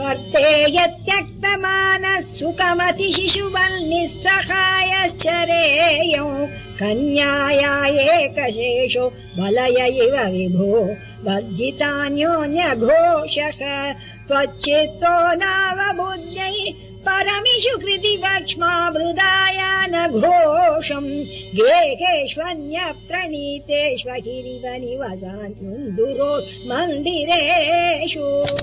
त्ते यत् त्यक्तमानः कन्याया एकशेषो बलय इव विभो वर्जितान्योन्यघोषः त्वच्चित्तो नावबुद्ध्यै परमिषु कृति वक्ष्मा मृदाय न घोषम् गेहेष्वन्यप्रणीतेष्व हिरिव निवसान् मन्दिरेषु।